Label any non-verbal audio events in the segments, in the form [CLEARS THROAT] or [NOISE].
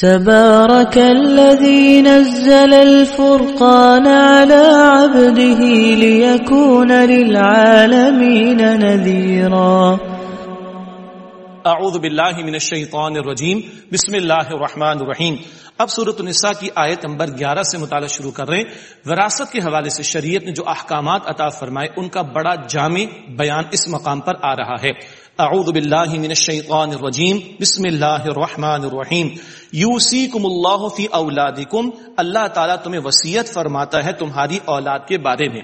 تبارك الذي نزل الفرقان على عبده ليكون للعالمين نذيرا. اعوذ باللہ من الشیطان الرجیم بسم اللہ الرحمن الرحیم اب صورت النساء کی آیت نمبر گیارہ سے مطالعہ شروع کر رہے ہیں. وراثت کے حوالے سے شریعت نے جو احکامات عطا فرمائے، ان کا بڑا جامع بیان اس مقام پر آ رہا ہے۔ اعوذ باللہ من الشیطان الرجیم، بسم اللہ الرحمن الرحیم۔ یوسیکم اللہ فی اولادکم، اللہ تعالیٰ تمہیں وسیعت فرماتا ہے تمہاری اولاد کے بارے میں۔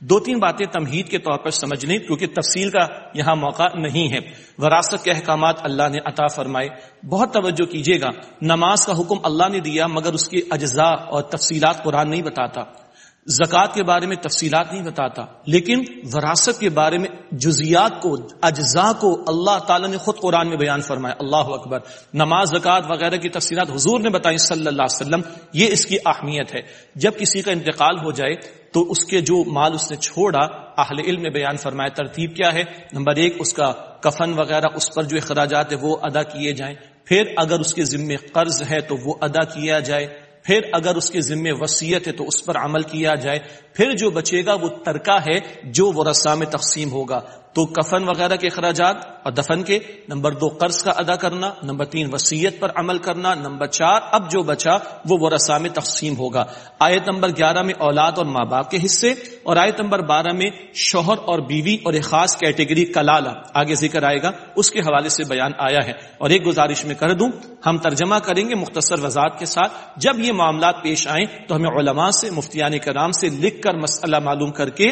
دو تین باتیں تمہید کے طور پر سمجھ لیں، کیونکہ تفصیل کا یہاں موقع نہیں ہے۔ وراثت کے احکامات اللہ نے عطا فرمائے۔ بہت توجہ کیجیے گا۔ نماز کا حکم اللہ نے دیا، مگر اس کے اجزاء اور تفصیلات قرآن نہیں بتاتا۔ زکوٰۃ کے بارے میں تفصیلات نہیں بتاتا، لیکن وراثت کے بارے میں جزیات کو، اجزاء کو اللہ تعالیٰ نے خود قرآن میں بیان فرمایا۔ اللہ اکبر۔ نماز، زکوٰۃ وغیرہ کی تفصیلات حضور نے بتائی صلی اللہ علیہ وسلم، یہ اس کی اہمیت ہے۔ جب کسی کا انتقال ہو جائے تو اس کے جو مال اس نے چھوڑا، اہل علم نے بیان فرمایا۔ ترتیب کیا ہے؟ نمبر ایک، اس کا کفن وغیرہ، اس پر جو اخراجات ہے وہ ادا کیے جائیں۔ پھر اگر اس کے ذمے قرض ہے تو وہ ادا کیا جائے۔ پھر اگر اس کے ذمے وسیعت ہے تو اس پر عمل کیا جائے پھر جو بچے گا وہ ترکہ ہے جو وہ رسا میں تقسیم ہوگا۔ تو کفن وغیرہ کے اخراجات اور دفن کے، نمبر دو، قرض کا ادا کرنا، نمبر تین وسیعت پر عمل کرنا، نمبر چار، اب جو بچا وہ وہ رسا میں تقسیم ہوگا۔ آیت نمبر گیارہ میں اولاد اور ماں باپ کے حصے اور آیت نمبر بارہ میں شوہر اور بیوی اور ایک خاص کیٹیگری کلالہ۔ آگے ذکر آئے گا، اس کے حوالے سے بیان آیا ہے۔ اور ایک گزارش میں کر دوں، ہم ترجمہ کریں گے مختصر وضاحت کے ساتھ۔ جب یہ معاملات پیش آئیں تو ہمیں علماء سے، مفتیان کرام سے لکھ کر مسئلہ معلوم کر کے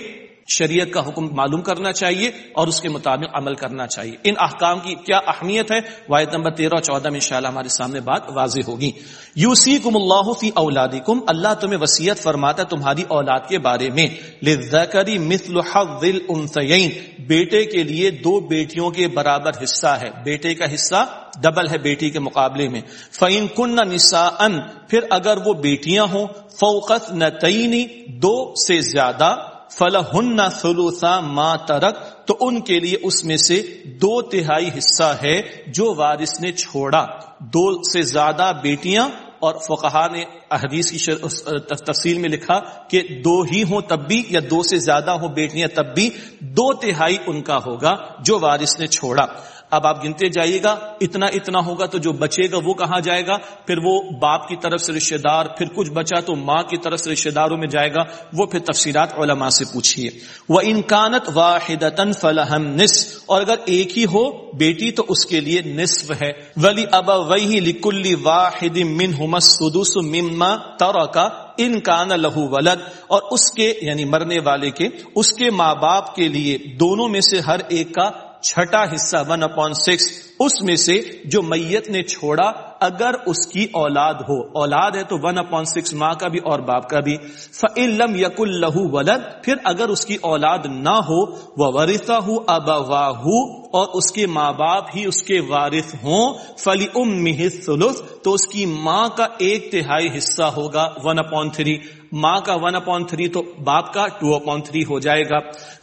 شریعت کا حکم معلوم کرنا چاہیے اور اس کے مطابق عمل کرنا چاہیے۔ ان احکام کی کیا اہمیت ہے؟ واحد نمبر تیرہ اور چودہ میں انشاءاللہ ہمارے سامنے بات واضح ہوگی۔ یوسی کم اللہ فی اولادی اللہ تمہیں وسیعت فرماتا تمہاری اولاد کے بارے میں۔ لذکری مثل حظ الانثیین، بیٹے کے لیے دو بیٹیوں کے برابر حصہ ہے۔ بیٹے کا حصہ ڈبل ہے بیٹی کے مقابلے میں۔ فعین کن نسا ان پھر اگر وہ بیٹیاں ہوں فوقت نہ دو سے زیادہ فلہن ثلثا ما ترک تو ان کے لیے اس میں سے دو تہائی حصہ ہے جو وارث نے چھوڑا۔ دو سے زیادہ بیٹیاں، اور فقہا نے احادیث کی تفصیل میں لکھا کہ دو ہی ہوں تب بھی، یا دو سے زیادہ ہوں بیٹیاں تب بھی، دو تہائی ان کا ہوگا جو وارث نے چھوڑا۔ اب آپ گنتے جائیے گا، اتنا اتنا ہوگا تو جو بچے گا وہ کہاں جائے گا؟ پھر وہ باپ کی طرف سے رشتے دار، پھر کچھ بچا تو ماں کی طرف سے رشتے داروں میں جائے گا۔ وہ پھر تفصیلات علماء سے پوچھیے وہ انکانت واحد فلحم نصف۔ اور اگر ایک ہی ہو، بیٹی تو اس کے لیے نصف ہے۔ ولی ابا وہی لکلی واحد من سدوس مما تر کا ان کان لہو ولد۔ اور اس کے یعنی مرنے والے کے، اس کے ماں باپ کے لیے دونوں میں سے ہر ایک کا چھٹا حصہ ون اپون سکس اس میں سے جو میت نے چھوڑا اگر اس کی اولاد ہو۔ اولاد ہے تو ون اپون سکس ماں کا بھی اور باپ کا بھی۔ فعلم یق اللہ ولد، پھر اگر اس کی اولاد نہ ہو وہ ورثہ ہو ابا اور اس کے ماں باپ ہی اس کے وارث ہوں۔ فلی ام سلس تو اس کی ماں کا ایک تہائی حصہ ہوگا ون اپون تھری ماں کا ون اپون تھری تو باپ کا ٹو اپون تھری ہو جائے گا۔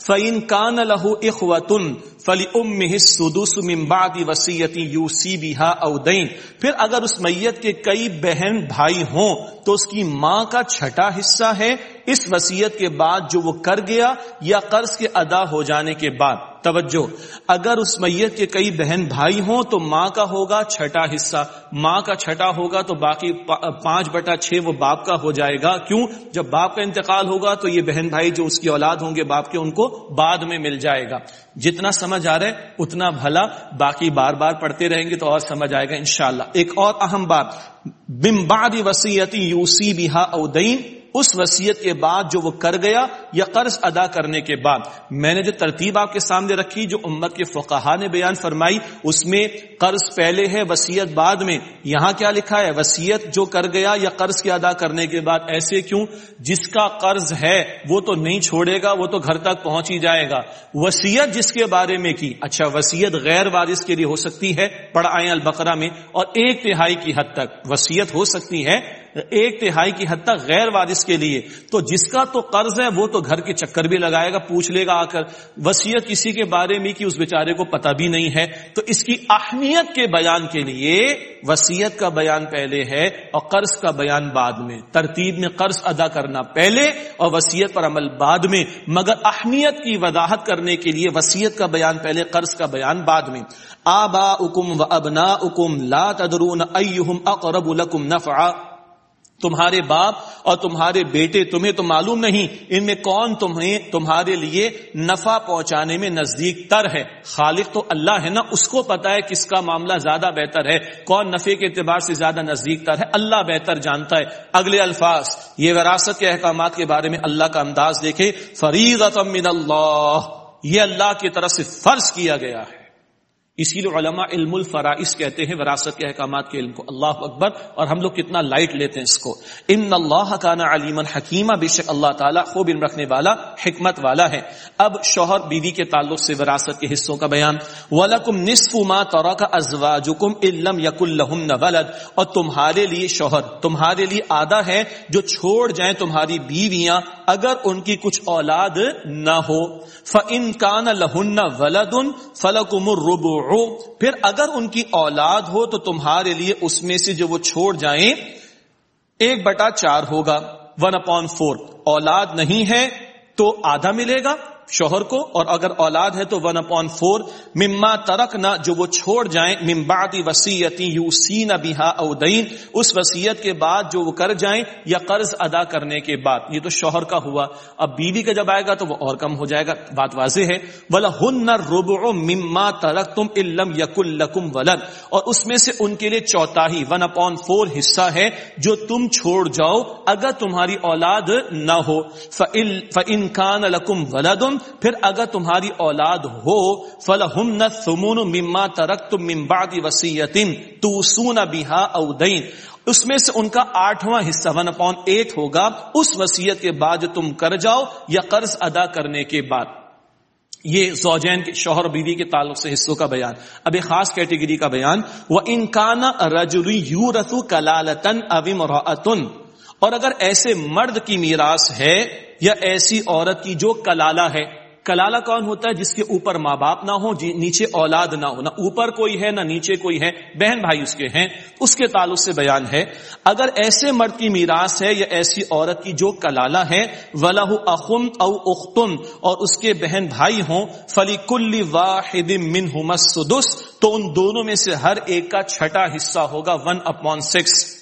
فعین کان لہو اخوتن فلی ام سدوس ممبادی وسیعتی یو سی بیہا اودین پھر اگر اس میت کے کئی بہن بھائی ہوں، تو اس کی ماں کا چھٹا حصہ ہے۔ اس وسیعت کے بعد جو وہ کر گیا یا قرض کے ادا ہو جانے کے بعد۔ توجہ، اگر اس میت کے کئی بہن بھائی ہوں تو ماں کا ہوگا چھٹا حصہ، ماں کا چھٹا ہوگا تو باقی پانچ بٹا چھ وہ باپ کا ہو جائے گا، کیوں؟ جب باپ کا انتقال ہوگا تو یہ بہن بھائی جو اس کی اولاد ہوں گے باپ کے، ان کو بعد میں مل جائے گا۔ جتنا سمجھ آ رہا ہے، اتنا بھلا، باقی بار بار پڑھتے رہیں گے تو اور سمجھ آئے گا انشاءاللہ۔ ایک اور اہم بات بمباد وسیعتی یوسی بیہا اودین اس وسیعت کے بعد جو وہ کر گیا یا قرض ادا کرنے کے بعد۔ میں نے جو ترتیب آپ کے سامنے رکھی، جو امت کے فقہا نے بیان فرمائی، اس میں قرض پہلے ہے وسیعت بعد میں۔ یہاں کیا لکھا ہے؟ وسیعت جو کر گیا یا قرض کے ادا کرنے کے بعد۔ ایسے کیوں؟ جس کا قرض ہے، وہ تو نہیں چھوڑے گا، وہ تو گھر تک پہنچ ہی جائے گا۔ وسیعت جس کے بارے میں کی؟ اچھا وسیعت غیر وارث کے لیے ہو سکتی ہے پڑھ آئے البقرہ میں، اور ایک تہائی کی حد تک۔ وسیعت ہو سکتی ہے ایک تہائی کی حد تک غیر وارث کے لیے۔ تو جس کا تو قرض ہے، وہ تو گھر کے چکر بھی لگائے گا، پوچھ لے گا آ کر۔ وسیعت کسی کے بارے میں کہ اس بیچارے کو پتہ بھی نہیں ہے۔ تو اس کی اہمیت کے بیان کے لیے وسیعت کا بیان پہلے ہے اور قرض کا بیان بعد میں۔ ترتیب میں قرض ادا کرنا پہلے اور وسیعت پر عمل بعد میں۔ مگر اہمیت کی وضاحت کرنے کے لیے وسیعت کا بیان پہلے، قرض کا بیان بعد میں۔ آبا اکم و ابنا اکم لا تدرون اقرب نفعا۔ تمہارے باپ اور تمہارے بیٹے تمہیں تو معلوم نہیں، ان میں کون تمہیں، تمہارے لیے نفع پہنچانے میں نزدیک تر ہے۔ خالق تو اللہ ہے نا، اس کو پتا ہے کس کا معاملہ زیادہ بہتر ہے۔ کون نفے کے اعتبار سے زیادہ نزدیک تر ہے؟ اللہ بہتر جانتا ہے۔ اگلے الفاظ، یہ وراثت کے احکامات کے بارے میں اللہ کا انداز دیکھے فرید من اللہ، یہ اللہ کی طرف سے فرض کیا گیا ہے۔ اسی لیے علماء علم الفرائض کہتے ہیں، وراثت کے احکامات کے علم کو اللہ اکبر، اور ہم لوگ کتنا لائٹ لیتے ہیں اس کو۔ ان اللہ کا نا علیم حکیمہ بے شک اللہ تعالیٰ خوب علم رکھنے والا، حکمت والا ہے۔ اب شوہر بیوی کے تعلق سے وراثت کے حصوں کا بیان۔ ولکم نصف ما ترک ازواجکم ان لم یکن لهن ولد۔ اور تمہارے لیے شوہر، تمہارے لیے آدھا ہے جو چھوڑ جائیں تمہاری بیویاں اگر ان کی کچھ اولاد نہ ہو۔ فَإِن كَانَ لَهُنَّ وَلَدٌ فَلَكُمُ الرُّبُعُ پھر اگر ان کی اولاد ہو تو تمہارے لیے اس میں سے جو وہ چھوڑ جائیں، ایک بٹا چار ہوگا ون اپون فور اولاد نہیں ہے تو آدھا ملے گا۔ شوہر کو اور اگر اولاد ہے تو ون اپون فور مما ترک نہ جو وہ چھوڑ جائیں ممبادی وسیعتی یو سی نہ اودین اس وسیعت کے بعد جو وہ کر جائیں یا قرض ادا کرنے کے بعد۔ یہ تو شوہر کا ہوا۔ اب بیوی کا جب آئے گا تو وہ اور کم ہو جائے گا۔ بات واضح ہے۔ بلا ہن نہ روب مما ترک تم علم یق القم ولد۔ اور اس میں سے ان کے لیے چوتاہی ون اپون فور حصہ ہے جو تم چھوڑ جاؤ اگر تمہاری اولاد نہ ہو۔ فن لکم ولدم پھر اگر تمہاری اولاد ہو فلحم سمون مما ترک تم ممبادی وسیعت تو سونا بہا اودین اس میں سے ان کا آٹھواں حصہ ون اپون ایٹ ہوگا۔ اس وسیعت کے بعد جو تم کر جاؤ یا قرض ادا کرنے کے بعد۔ یہ زوجین کے شوہر بیوی کے تعلق سے حصوں کا بیان۔ اب ایک خاص کیٹیگری کا بیان۔ وہ انکان رجوی یو رسو کلالتن اویم اور اگر ایسے مرد کی میراث ہے یا ایسی عورت کی جو کلالہ ہے، کلالہ کون ہوتا ہے؟ جس کے اوپر ماں باپ نہ ہو جی نیچے اولاد نہ ہو، نہ اوپر کوئی ہے، نہ نیچے کوئی ہے، بہن بھائی اس کے ہیں۔ اس کے تعلق سے بیان ہے، اگر ایسے مرد کی میراث ہے یا ایسی عورت کی جو کلالہ ہے ولاح اخم او اختن اور اس کے بہن بھائی ہوں فلی کل واحد من سدس تو ان دونوں میں سے ہر ایک کا چھٹا حصہ ہوگا ون اپون سکس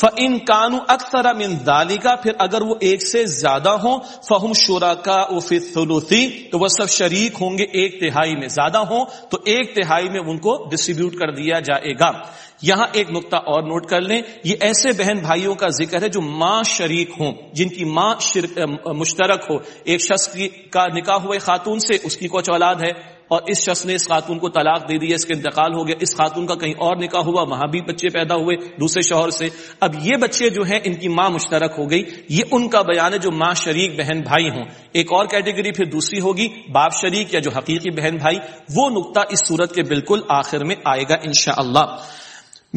فن کانو اکثر من کا پھر اگر وہ ایک سے زیادہ ہوں فہم شورا کا تو وہ سب شریک ہوں گے ایک تہائی میں زیادہ ہوں، تو ایک تہائی میں ان کو ڈسٹریبیوٹ کر دیا جائے گا۔ یہاں ایک نقطہ اور نوٹ کر لیں، یہ ایسے بہن بھائیوں کا ذکر ہے جو ماں شریک ہوں، جن کی ماں مشترک ہو۔ ایک شخص کا نکاح ہوئے خاتون سے، اس کی کوچ اولاد ہے۔ اور اس شخص نے اس خاتون کو طلاق دے دیا اس کا انتقال ہو گیا، اس خاتون کا کہیں اور نکاح ہوا، وہاں بھی بچے پیدا ہوئے دوسرے شوہر سے۔ اب یہ بچے جو ہیں، ان کی ماں مشترک ہو گئی۔ یہ ان کا بیان ہے جو ماں شریک بہن بھائی ہوں۔ ایک اور کیٹیگری پھر دوسری ہوگی، باپ شریک یا جو حقیقی بہن بھائی، وہ نقطہ اس صورت کے بالکل آخر میں آئے گا انشاءاللہ۔ اللہ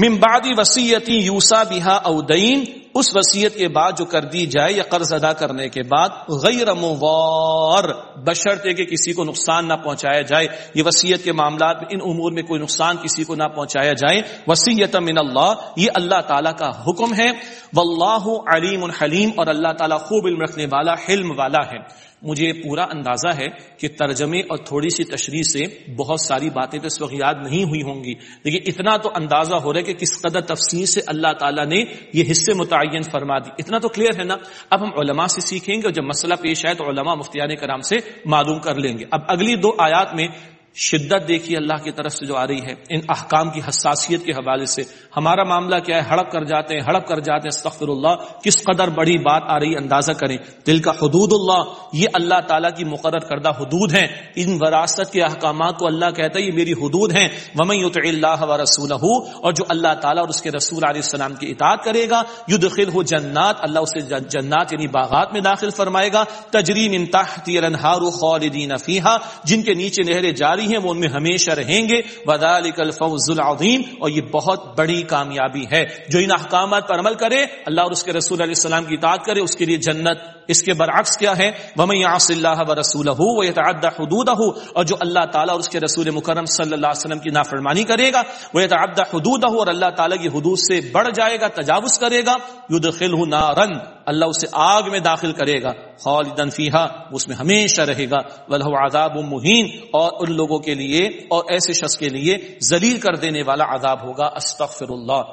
ممبادی وسیعتی یوسا بہا اودین اس وسیعت کے بعد جو کر دی جائے یا قرض ادا کرنے کے بعد، غیر موار، بشرطے کہ کسی کو نقصان نہ پہنچایا جائے۔ یہ وسیعت کے معاملات میں، ان امور میں کوئی نقصان کسی کو نہ پہنچایا جائے۔ وسیعت من اللہ، یہ اللہ تعالیٰ کا حکم ہے۔ واللہ علیم الحلیم اور اللہ تعالیٰ خوب علم رکھنے والا، حلم والا ہے۔ مجھے پورا اندازہ ہے کہ ترجمے اور تھوڑی سی تشریح سے بہت ساری باتیں تو اس وقت یاد نہیں ہوئی ہوں گی۔ لیکن اتنا تو اندازہ ہو رہا ہے کہ کس قدر تفصیل سے اللہ تعالیٰ نے یہ حصے متعین فرما دی۔ اتنا تو کلیئر ہے نا؟ اب ہم علماء سے سیکھیں گے اور جب مسئلہ پیش آئے تو علماء مفتیان کرام سے معلوم کر لیں گے۔ اب اگلی دو آیات میں شدت دیکھیے اللہ کی طرف سے جو آ رہی ہے، ان احکام کی حساسیت کے حوالے سے۔ ہمارا معاملہ کیا ہے؟ ہڑپ کر جاتے ہیں، ہڑپ کر جاتے ہیں، استغفر اللہ، کس قدر بڑی بات آ رہی اندازہ کریں۔ دل کا حدود اللہ، یہ اللہ تعالیٰ کی مقرر کردہ حدود ہیں۔ ان وراثت کے احکامات کو اللہ کہتا ہے، یہ میری حدود ہیں۔ ومن یطع اللہ و رسول اور جو اللہ تعالیٰ اور اس کے رسول علیہ السلام کی اطاعت کرے گا یدخل ہو جنات، اللہ اسے جنات یعنی باغات میں داخل فرمائے گا۔ تجریم ان الانہار خالدین فیہا جن کے نیچے نہریں جاری جاری ہیں، وہ ان میں ہمیشہ رہیں گے۔ وَذَلِكَ الْفَوْزُ العظیم اور یہ بہت بڑی کامیابی ہے۔ جو ان احکامات پر عمل کرے اللہ اور اس کے رسول علیہ السلام کی اطاعت کرے، اس کے لیے جنت اس کے برعکس کیا ہے؟ وَمَن يَعْصِ اللَّهَ وَرَسُولَهُ وَيَتَعَدَّ حُدُودَهُ، اور جو اللہ تعالیٰ اور اس کے رسول مکرم صلی اللہ علیہ وسلم کی نافرمانی کرے گا، وَيَتَعَدَّ حُدُودَهُ، اور اللہ تعالیٰ کی حدود سے بڑھ جائے گا، تجاوز کرے گا، يُدْخِلْهُ نَارًا، اللہ اسے آگ میں داخل کرے گا خالدن فیہا اس میں ہمیشہ رہے گا، وَلَهُ عَذَابٌ مُهِينٌ اور ان لوگوں کے لیے، اور ایسے شخص کے لیے ذلیل کر دینے والا عذاب ہوگا، استغفر اللہ۔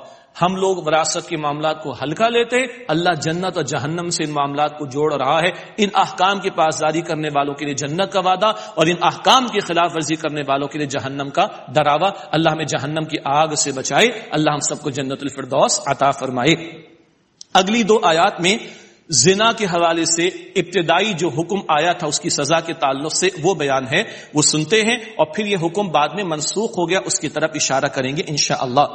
ہم لوگ وراثت کے معاملات کو ہلکا لیتے اللہ جنت اور جہنم سے ان معاملات کو جوڑ رہا ہے۔ ان احکام کی پاسداری کرنے والوں کے لیے جنت کا وعدہ اور ان احکام کی خلاف ورزی کرنے والوں کے لیے جہنم کا ڈراوا۔ اللہ ہمیں جہنم کی آگ سے بچائے۔ اللہ ہم سب کو جنت الفردوس عطا فرمائے۔ اگلی دو آیات میں زنا کے حوالے سے ابتدائی جو حکم آیا تھا اس کی سزا کے تعلق سے وہ بیان ہے، وہ سنتے ہیں اور پھر یہ حکم بعد میں منسوخ ہو گیا، اس کی طرف اشارہ کریں گے انشاءاللہ۔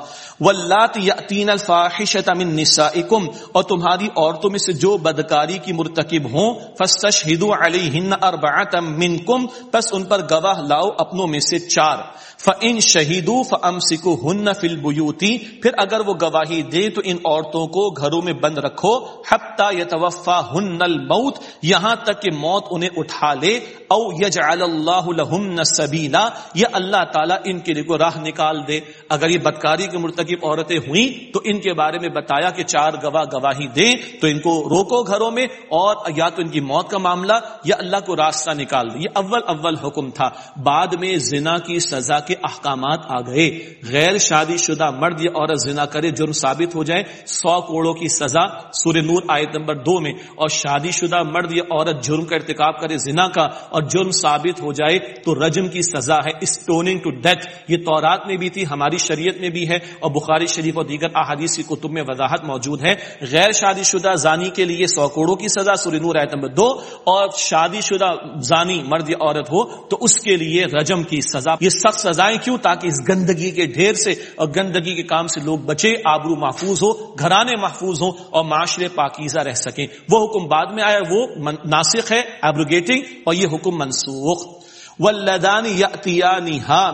واللات یاتین الفاحشۃ من نسائکم اور تمہاری عورتوں میں سے جو بدکاری کی مرتکب ہوں فاستشهدوا علیہن اربعۃ منکم پس ان پر گواہ لاؤ اپنوں میں سے چار۔ فان شہیدوا فامسكوهن فی البیوت پھر اگر وہ گواہی دیں تو ان عورتوں کو گھروں میں بند رکھو حتی یتوفا ہن الموت، یہاں تک کہ موت انہیں اٹھا لے، او یجعل اللہ لہن سبیلا یا اللہ تعالیٰ ان کے لیے کو راہ نکال دے۔ اگر یہ بدکاری کے مرتکب عورتیں ہوئیں، تو ان کے بارے میں بتایا کہ چار گواہ گواہی دیں، تو ان کو روکو گھروں میں، اور یا تو ان کی موت کا معاملہ، یا اللہ کو راستہ نکال دے۔ یہ اول اول حکم تھا۔ بعد میں زنا کی سزا کے احکامات آ گئے۔ غیر شادی شدہ مرد یا عورت زنا کرے جرم ثابت ہو جائے، سو کوڑوں کی سزا۔ سورہ نور آیت نمبر دو میں اور شادی شدہ مرد یا عورت جرم کا ارتکاب کرے، زنا کا اور جرم ثابت ہو جائے تو رجم کی سزا ہے اسٹوننگ ٹو ڈیتھ یہ تورات میں بھی تھی، ہماری شریعت میں بھی ہے اور بخاری شریف اور دیگر احادیث کی کتب میں وضاحت موجود ہے۔ غیر شادی شدہ زانی کے لیے سو کوڑوں کی سزا سوری نور آیت نمبر دو، اور شادی شدہ زانی مرد یا عورت ہو تو اس کے لیے رجم کی سزا۔ یہ سخت سزائیں کیوں؟ تاکہ اس گندگی کے ڈھیر سے اور گندگی کے کام سے لوگ بچے، آبرو محفوظ ہو، گھرانے محفوظ ہوں اور معاشرے پاکیزہ رہ سکیں۔ وہ حکم بعد میں آیا وہ ناسخ ہے ایبروگیٹنگ اور یہ حکم منسوخ۔ ولدان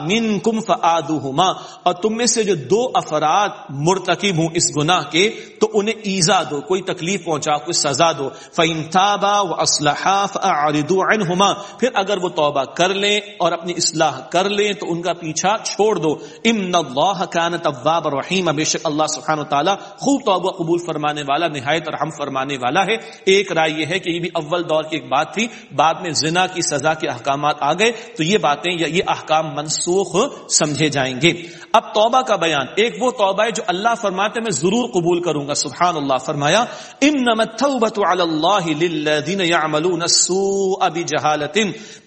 من کم فعدما اور تم میں سے جو دو افراد مرتکب ہوں اس گناہ کے، تو انہیں ایزا دو، کوئی تکلیف پہنچا، کوئی سزا دو۔ فین تابا و اسلحہ عنہما پھر اگر وہ توبہ کر لیں اور اپنی اصلاح کر لیں، تو ان کا پیچھا چھوڑ دو۔ امن اللہ کان طواب رحیم بے شک اللہ سبحانہ تعالیٰ خوب توبہ قبول فرمانے والا، نہایت رحم فرمانے والا ہے۔ ایک رائے یہ ہے کہ یہ بھی اول دور کی ایک بات تھی، بعد میں زنا کی سزا کے احکامات آ گئے۔ تو یہ باتیں یا یہ احکام منسوخ سمجھے جائیں گے۔ اب توبہ کا بیان، ایک وہ توبہ ہے جو اللہ فرماتے میں ضرور قبول کروں گا۔ سبحان اللہ، فرمایا، انما التوبۃ علی اللہ للذین یعملون السوء بجہالۃ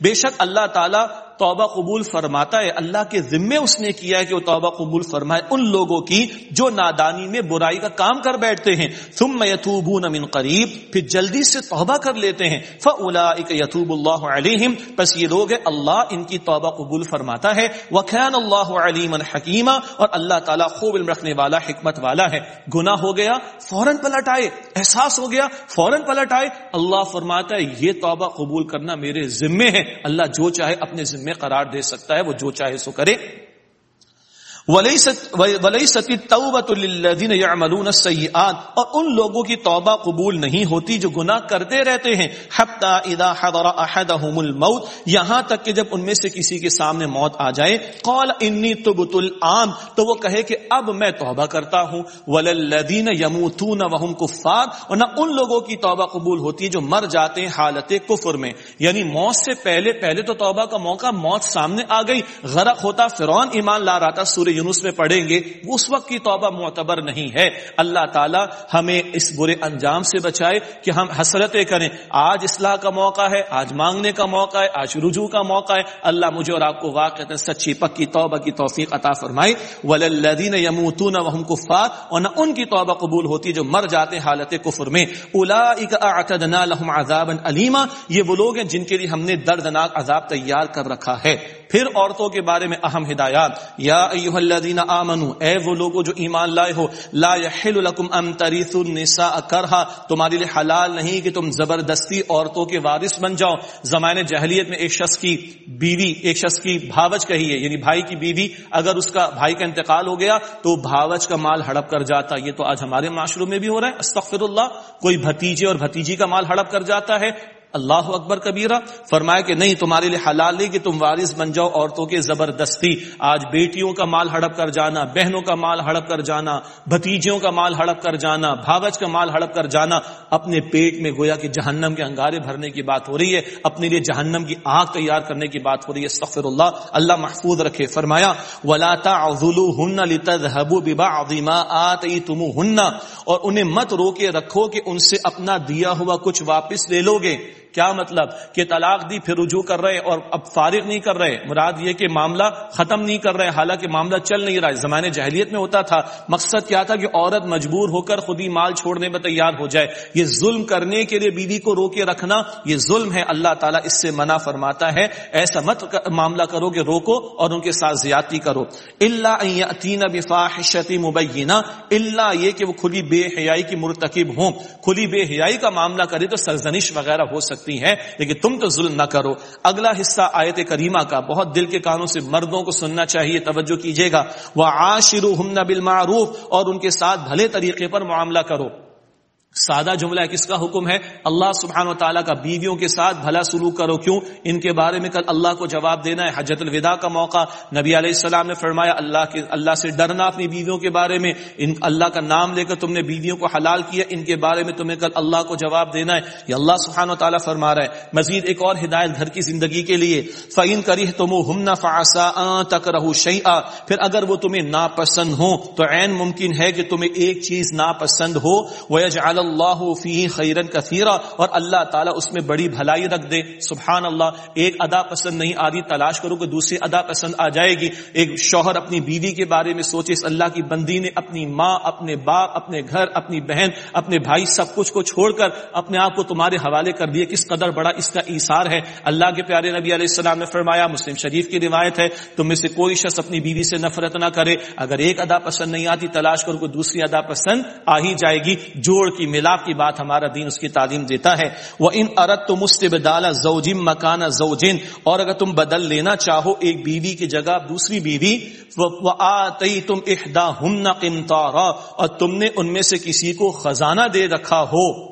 بے شک اللہ تعالی توبہ قبول فرماتا ہے، اللہ کے ذمے اس نے کیا ہے کہ وہ توبہ قبول فرمائے ان لوگوں کی جو نادانی میں برائی کا کام کر بیٹھتے ہیں۔ ثم یتوبون من قریب، پھر جلدی سے توبہ کر لیتے ہیں۔ فاولئک یتوب اللہ علیہم، پس یہ لوگ اللہ ان کی توبہ قبول فرماتا ہے۔ وکان اللہ علیما حکیما اور اللہ تعالی خوب علم رکھنے والا، حکمت والا ہے۔ گناہ ہو گیا، فوراً پلٹ آئے، احساس ہو گیا، فوراً پلٹ آئے۔ اللہ فرماتا ہے، یہ توبہ قبول کرنا میرے ذمے ہے۔ اللہ جو چاہے اپنے ذمے میں قرار دے سکتا ہے وہ جو چاہے سو کرے۔ اور ان لوگوں کی توبہ قبول نہیں ہوتی جو گناہ کرتے رہتے ہیں۔ حتی اذا حضر احدهم الموت۔ یہاں تک کہ جب ان میں سے کسی کے سامنے موت آ جائے۔ قال انی تبت الان تو وہ کہے کہ اب میں توبہ کرتا ہوں۔ وللذین یموتون وهم کفار۔ اور نہ ان لوگوں کی توبہ قبول ہوتی جو مر جاتے ہیں حالت کفر میں۔ یعنی موت سے پہلے پہلے تو توبہ کا موقع موت سامنے آ گئی۔ غرق ہوتا فرعون، ایمان لا رہا تھا سورہ یونس میں پڑھیں گے، وہ اس وقت کی توبہ معتبر نہیں ہے۔ اللہ تعالیٰ ہمیں اس برے انجام سے بچائے کہ ہم حسرتیں کریں۔ آج اصلاح کا موقع ہے، آج مانگنے کا موقع ہے، آج رجوع کا موقع ہے۔ اللہ مجھے اور آپ کو واقع سچی پکی توبہ کی توفیق عطا فرمائے۔ وللذین یموتون وهم کفار، اور نہ ان کی توبہ قبول ہوتی جو مر جاتے ہیں حالت کفر میں۔ اولئک اعتدنا لهم عذابا الیما یہ وہ لوگ ہیں جن کے لیے ہم نے دردناک عذاب تیار کر رکھا ہے۔ پھر عورتوں کے بارے میں اہم ہدایات۔ یا ایھا الذین آمنوا، اے وہ لوگوں جو ایمان لائے ہو، لا يحل لكم ان ترثوا النساء کرہا تمہارے لیے حلال نہیں کہ تم زبردستی عورتوں کے وارث بن جاؤ۔ زمانے جہلیت میں ایک شخص کی بیوی، ایک شخص کی بھاوچ کہی ہے یعنی بھائی کی بیوی اگر اس کا بھائی کا انتقال ہو گیا تو بھاوچ کا مال ہڑپ کر جاتا۔ یہ تو آج ہمارے معاشروں میں بھی ہو رہا ہے۔ استغفر اللہ، کوئی بھتیجے اور بھتیجی کا مال ہڑپ کر جاتا ہے۔ اللہ اکبر کبیرہ، فرمایا کہ نہیں، تمہارے لیے حلال نہیں کہ تم وارث بن جاؤ، عورتوں کے زبردستی۔ آج بیٹیوں کا مال ہڑپ کر جانا، بہنوں کا مال ہڑپ کر جانا بھتیجوں کا مال ہڑپ کر جانا بھاوچ کا مال ہڑپ کر جانا۔ اپنے پیٹ میں گویا کہ جہنم کے انگارے بھرنے کی بات ہو رہی ہے، اپنے لیے جہنم کی آگ تیار کرنے کی بات ہو رہی ہے۔ سفر اللہ اللہ محفوظ رکھے۔ فرمایا ولاتا ہن لتذهبوا ببعض ما آتيتموهن۔ اور انہیں مت روکے رکھو کہ ان سے اپنا دیا ہوا کچھ واپس لے لو گے۔ کیا مطلب کہ طلاق دی پھر رجوع کر رہے اور اب فارغ نہیں کر رہے؟ مراد یہ کہ معاملہ ختم نہیں کر رہے، حالانکہ معاملہ چل نہیں رہا ہے۔ زمانے جہلیت میں ہوتا تھا، مقصد کیا تھا کہ عورت مجبور ہو کر خود ہی مال چھوڑنے میں تیار ہو جائے۔ یہ ظلم کرنے کے لیے بیوی کو روکے رکھنا، یہ ظلم ہے۔ اللہ تعالیٰ اس سے منع فرماتا ہے۔ ایسا مت معاملہ کرو کہ روکو اور ان کے ساتھ زیادتی کرو۔ اللہ بفاحشتی مبینہ اللہ یہ کہ وہ کھلی بے حیائی کی مرتکب ہوں۔ کھلی بے حیائی کا معاملہ کرے تو سرزنش وغیرہ ہو سکتی سکتی ہیں، لیکن تم تو ظلم نہ کرو۔ اگلا حصہ آیت کریمہ کا، بہت دل کے کانوں سے مردوں کو سننا چاہیے، توجہ کیجیے گا۔ وہ آشرو بالمعروف، اور ان کے ساتھ بھلے طریقے پر معاملہ کرو۔ سادہ جملہ کس کا حکم ہے؟ اللہ سبحان و تعالیٰ کا بیویوں کے ساتھ بھلا سلوک کرو کیوں؟ ان کے بارے میں کل اللہ کو جواب دینا ہے۔ حجت الوداع کا موقع۔ نبی علیہ السلام نے فرمایا، اللہ کے اللہ سے ڈرنا اپنی بیویوں کے بارے میں۔ ان اللہ کا نام لے کر تم نے بیویوں کو حلال کیا، ان کے بارے میں تمہیں کل اللہ کو جواب دینا ہے۔ یہ اللہ سبحان و تعالیٰ فرما رہا ہے۔ مزید ایک اور ہدایت گھر کی زندگی کے لیے۔ فعین کری تم ہم فاسا تک رہو پھر اگر وہ تمہیں ناپسند ہو تو عین ممکن ہے کہ تمہیں ایک چیز ناپسند ہو۔ وہ اللہ فی خیرن کثیرا اور اللہ تعالیٰ اس میں بڑی بھلائی رکھ دے. سبحان اللہ ایک ادا پسند نہیں آ رہی تلاش کرو کہ دوسری ادا پسند آ جائے گی. ایک شوہر اپنی بیوی کے بارے میں سوچے اس اللہ کی بندی نے اپنی ماں، اپنے باپ، اپنے گھر، اپنی بہن، اپنے بھائی سب کچھ کو چھوڑ کر اپنے آپ کو تمہارے حوالے کر دیے. کس قدر بڑا اس کا ایسار ہے. اللہ کے پیارے نبی علیہ السلام نے فرمایا، مسلم شریف کی روایت ہے، تم میں سے کوئی شخص اپنی بیوی سے نفرت نہ کرے. اگر ایک ادا پسند نہیں آتی، تلاش کرو کہ دوسری ادا پسند آ ہی جائے گی. جوڑ کی ملاپ کی بات ہمارا دین اس کی تعلیم دیتا ہے۔ وہ ان ارت تو مستبدال زوجم مکانہ زوجن اور اگر تم بدل لینا چاہو ایک بیوی کی جگہ دوسری بیوی آئی تم احدا ہم اور تم نے ان میں سے کسی کو خزانہ دے رکھا ہو۔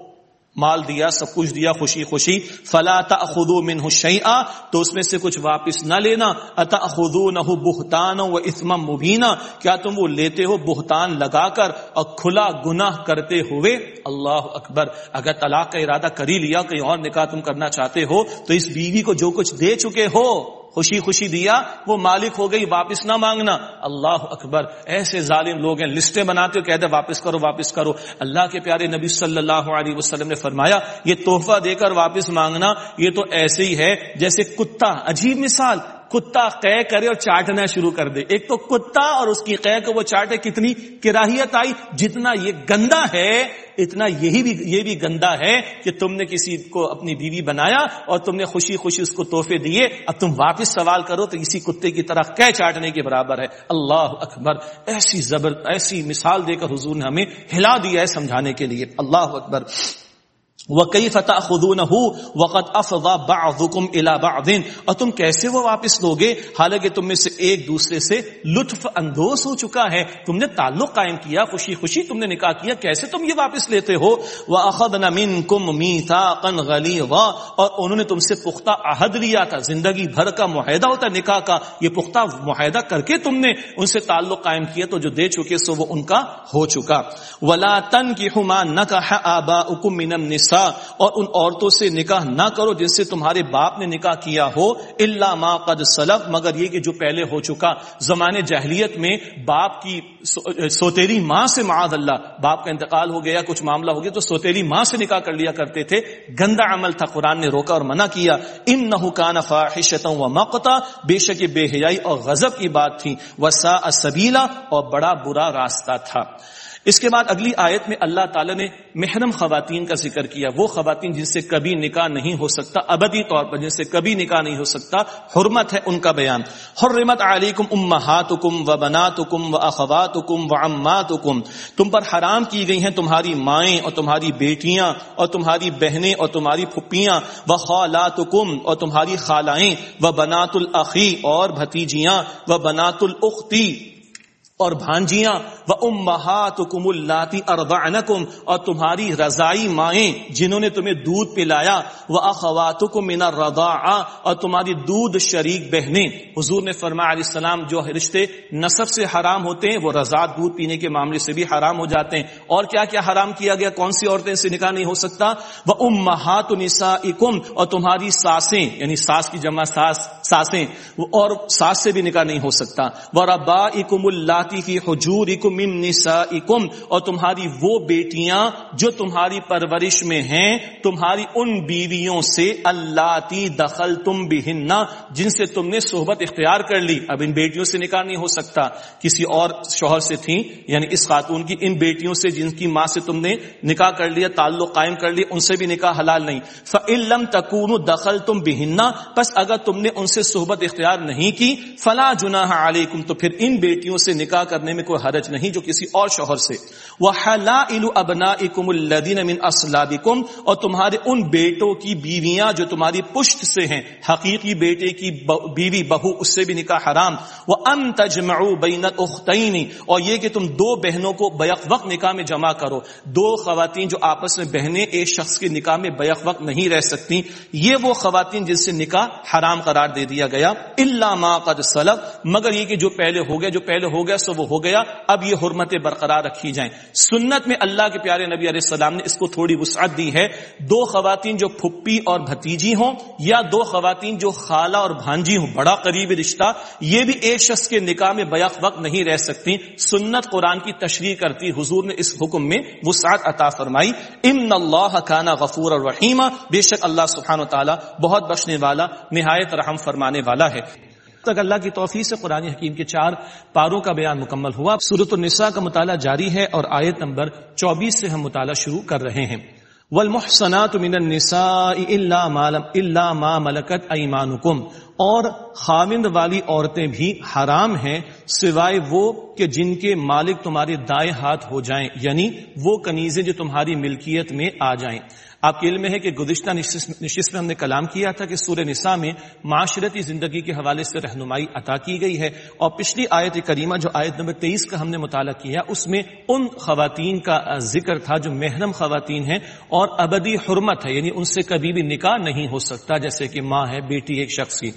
مال دیا، سب کچھ دیا، خوشی خوشی۔ فلا تأخذو منہ شیئا تو اس میں سے کچھ واپس نہ لینا۔ اتأخذونہ بہتان و اسم مبینا کیا تم وہ لیتے ہو بہتان لگا کر اور کھلا گناہ کرتے ہوئے؟ اللہ اکبر۔ اگر طلاق کا ارادہ کری لیا، کہیں اور نکاح تم کرنا چاہتے ہو، تو اس بیوی کو جو کچھ دے چکے ہو۔ خوشی خوشی دیا، وہ مالک ہو گئی، واپس نہ مانگنا۔ اللہ اکبر، ایسے ظالم لوگ ہیں، لسٹیں بناتے ہو، کہتے واپس کرو واپس کرو۔ اللہ کے پیارے نبی صلی اللہ علیہ وسلم نے فرمایا، یہ تحفہ دے کر واپس مانگنا، یہ تو ایسے ہی ہے، جیسے کتا، عجیب مثال۔ کتا قے کرے اور چاٹنا شروع کر دے۔ ایک تو کتا اور اس کی قے کو وہ چاٹے، کتنی کراہیت آئی، جتنا یہ گندا ہے، اتنا یہی بھی، یہ بھی گندا ہے کہ تم نے کسی کو اپنی بیوی بنایا اور تم نے خوشی خوشی اس کو تحفے دیے۔ اب تم واپس سوال کرو تو اسی کتے کی طرح کہ چاٹنے کے برابر ہے۔ اللہ اکبر۔ ایسی زبر، ایسی مثال دے کر حضور نے ہمیں ہلا دیا ہے سمجھانے کے لیے۔ اللہ اکبر۔ وہ فتح خدون وقت افوا بعضكم الى بعض۔ اور تم کیسے وہ واپس لو گے حالانکہ تم میں سے ایک دوسرے سے لطف اندوز ہو چکا ہے۔ تم نے تعلق قائم کیا، خوشی خوشی تم نے نکاح کیا، کیسے تم یہ واپس لیتے ہو؟ وہ اخذنا منكم ميثاقا غليظا۔ اور انہوں نے تم سے پختہ عہد لیا تھا، زندگی بھر کا معاہدہ ہوتا نکاح کا۔ یہ پختہ معاہدہ کر کے تم نے ان سے تعلق قائم کیا، تو جو دے چکے سو وہ ان کا ہو چکا۔ ولا تنكحوا ما نكح آباؤكم من النساء۔ اور ان عورتوں سے نکاح نہ کرو جن سے تمہارے باپ نے نکاح کیا ہو اللہ ما قد سلف، مگر یہ کہ جو پہلے ہو چکا۔ زمانے جہلیت میں باپ کی سوتیری ماں سے معاذ اللہ۔ باپ کا انتقال ہو گیا، کچھ معاملہ ہو گیا تو سوتیری ماں سے نکاح کر لیا کرتے تھے۔ گندا عمل تھا، قرآن نے روکا اور منع کیا۔ ان نہ فاحشتا و مقتا، بے شک بے حیائی اور غضب کی بات تھی۔ وسا سبیلا اور بڑا برا راستہ تھا۔ اس کے بعد اگلی آیت میں اللہ تعالیٰ نے محرم خواتین کا ذکر کیا، وہ خواتین جن سے کبھی نکاح نہیں ہو سکتا، ابدی طور پر جن سے کبھی نکاح نہیں ہو سکتا، حرمت ہے ان کا بیان۔ حرمت علیکم امہاتکم و بناتکم و اخواتکم و عماتکم۔ تم پر حرام کی گئی ہیں تمہاری مائیں اور تمہاری بیٹیاں اور تمہاری بہنیں اور تمہاری پھپیاں و خالاتکم اور تمہاری خالائیں۔ و بنات الاخی اور بھتیجیاں۔ و بنات الاختی اور بھانجیاں و امہات کم اللہ اور تمہاری رضائی مائیں جنہوں نے تمہیں دودھ پلایا وہ اخوات کو مینا رضا اور تمہاری دودھ شریک بہنیں۔ حضور نے فرمایا علیہ السلام، جو رشتے نصب سے حرام ہوتے ہیں، وہ رضا دودھ پینے کے معاملے سے بھی حرام ہو جاتے ہیں۔ اور کیا کیا حرام کیا گیا؟ کون سی عورتیں سے نکاح نہیں ہو سکتا؟ وہ امہات نسا اور تمہاری ساسیں یعنی ساس کی جمع ساس ساسیں اور ساس سے بھی نکاح نہیں ہو سکتا۔ وہ ربا اکم اللہ اور تمہاری وہ بیٹیاں جو تمہاری پرورش میں ہیں، تمہاری ان بیویوں سے اللہ تی دخل تم بھی جن سے تم نے صحبت اختیار کر لی۔ اب ان بیٹیوں سے نکاح نہیں ہو سکتا۔ کسی اور شوہر سے تھی یعنی اس خاتون کی، ان بیٹیوں سے جن کی ماں سے تم نے نکاح کر لیا، تعلق قائم کر لیا ان سے بھی نکاح حلال نہیں۔ فعلم تکون دخل تم بھی بس اگر تم نے ان سے صحبت اختیار نہیں کی، فلا جناح علیکم تو پھر ان بیٹیوں سے نکاح کرنے میں کوئی حرج نہیں جو کسی اور شوہر سے۔ وہ حلا ابنا اکم الدین امن اسلابکم اور تمہارے ان بیٹوں کی بیویاں جو تمہاری پشت سے ہیں، حقیقی بیٹے کی بیوی بہو، اس سے بھی نکاح حرام۔ وہ ان تجمع بین اختین اور یہ کہ تم دو بہنوں کو بیک وقت نکاح میں جمع کرو۔ دو خواتین جو آپس میں بہنیں، ایک شخص کے نکاح میں بیک وقت نہیں رہ سکتی۔ یہ وہ خواتین جن سے نکاح حرام قرار دے دیا گیا۔ اللہ ما قد سلف، مگر یہ کہ جو پہلے ہو گیا جو پہلے ہو گیا سو وہ ہو گیا، اب یہ حرمتیں برقرار رکھی جائیں۔ سنت میں اللہ کے پیارے نبی علیہ السلام نے اس کو تھوڑی وسعت دی ہے۔ دو خواتین جو پھپھی اور بھتیجی ہوں، یا دو خواتین جو خالہ اور بھانجی ہوں، بڑا قریبی رشتہ، یہ بھی ایک شخص کے نکاح میں بیک وقت نہیں رہ سکتی۔ سنت قرآن کی تشریح کرتی، حضور نے اس حکم میں وسعت عطا فرمائی۔ ان اللہ کانا غفور اور رحیمہ بے شک اللہ سبحانہ و تعالیٰ بہت بخشنے والا، نہایت رحم فرمانے والا ہے۔ تک اللہ کی توفیق سے قرآن حکیم کے چار پاروں کا بیان مکمل ہوا۔ صورت النساء کا مطالعہ جاری ہے اور آیت نمبر چوبیس سے ہم مطالعہ شروع کر رہے ہیں۔ والمحصنات من النساء الا ما الا ما ملكت ايمانكم اور خامند والی عورتیں بھی حرام ہیں، سوائے وہ کہ جن کے مالک تمہارے دائیں ہاتھ ہو جائیں یعنی وہ کنیزیں جو تمہاری ملکیت میں آ جائیں۔ آپ کے علم ہے کہ گزشتہ نشست میں ہم نے کلام کیا تھا کہ سورہ نساء میں معاشرتی زندگی کے حوالے سے رہنمائی عطا کی گئی ہے۔ اور پچھلی آیت کریمہ جو آیت نمبر تیئیس کا ہم نے مطالعہ کیا، اس میں ان خواتین کا ذکر تھا جو محرم خواتین ہیں اور ابدی حرمت ہے یعنی ان سے کبھی بھی نکاح نہیں ہو سکتا، جیسے کہ ماں ہے، بیٹی ایک شخص کی۔